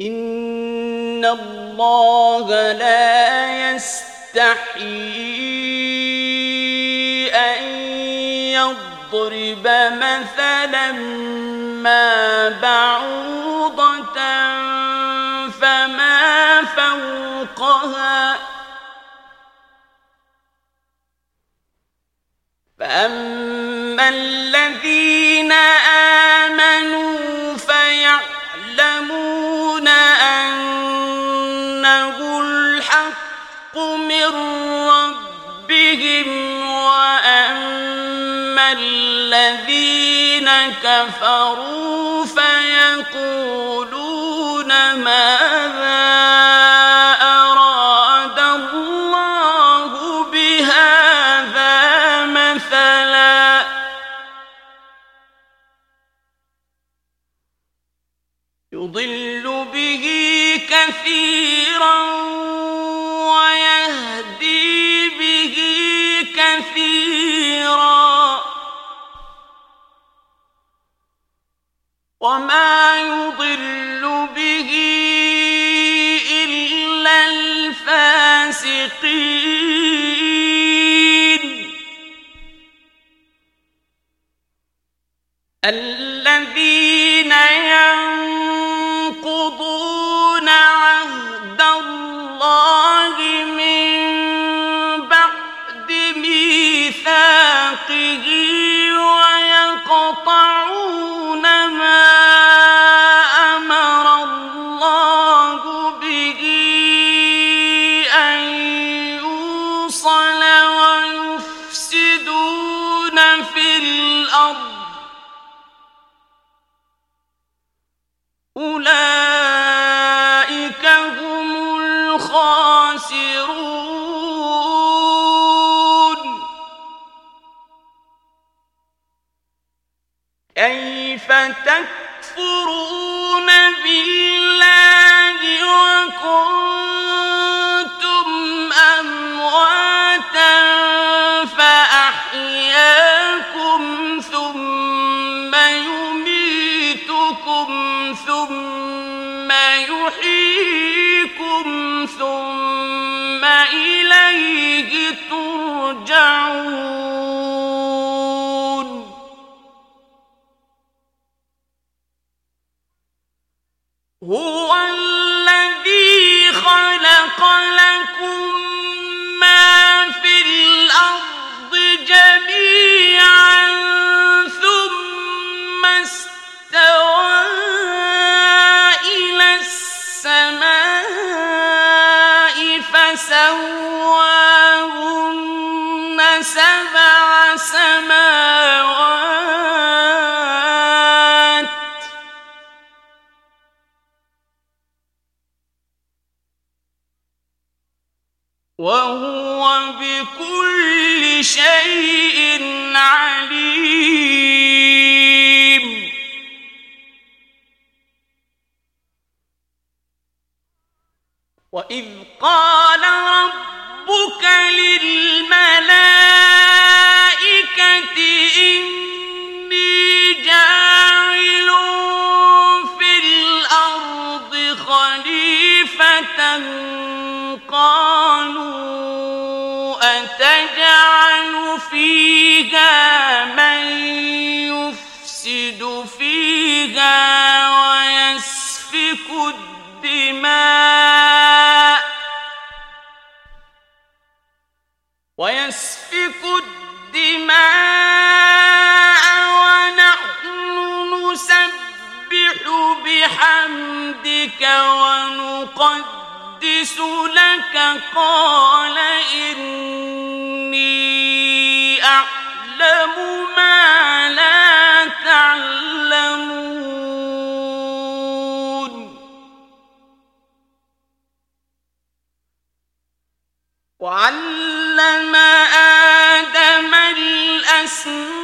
ان اللہ لا يستحی ان يضرب مثلا ما بعوضة فما فوقها فأما الذين آمنوا كفروا فيقولون ماذا أراد الله بهذا مثلا؟ يضل به كثيرا وما يضل به إلا الفاسقين الذين ينقضون عهد الله من بعد ميثاقه الخاسرون كيف تكفرون بالله وكنتم أمواتا فأحياكم ثم يميتكم ثم يحييكم ثم ترجعون. هو الذي خلق لكم ما في الأرض وهو بكل شيء عليم. وإذ قال ربك للملائكة لك قال إني أعلم ما لا تعلمون. وعلم آدم الأسماء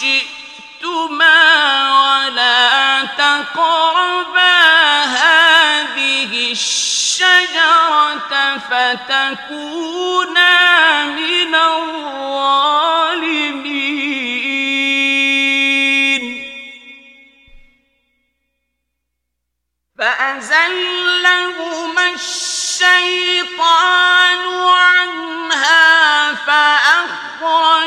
شئتما ولا تقربا هذه الشجرة فتكونا من الظالمين. فأزلهما الشيطان عنها فأخرجهم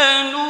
نو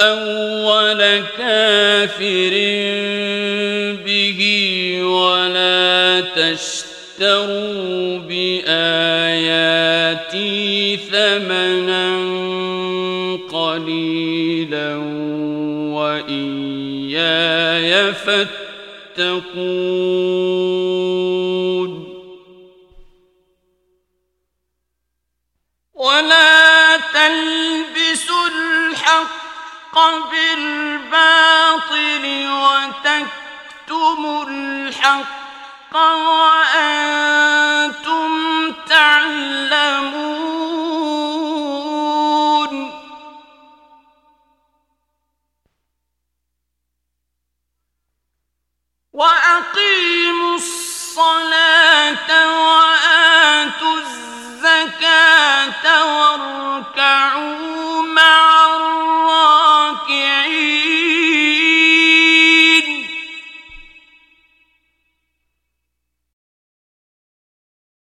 أول كافر به ولا تشتروا بآياتي ثمنا قليلا وإياي فاتقون ولا تلبسوا الحق بالباطل وتكتم الحق وأنتم تعلمون. وأقيموا الصلاة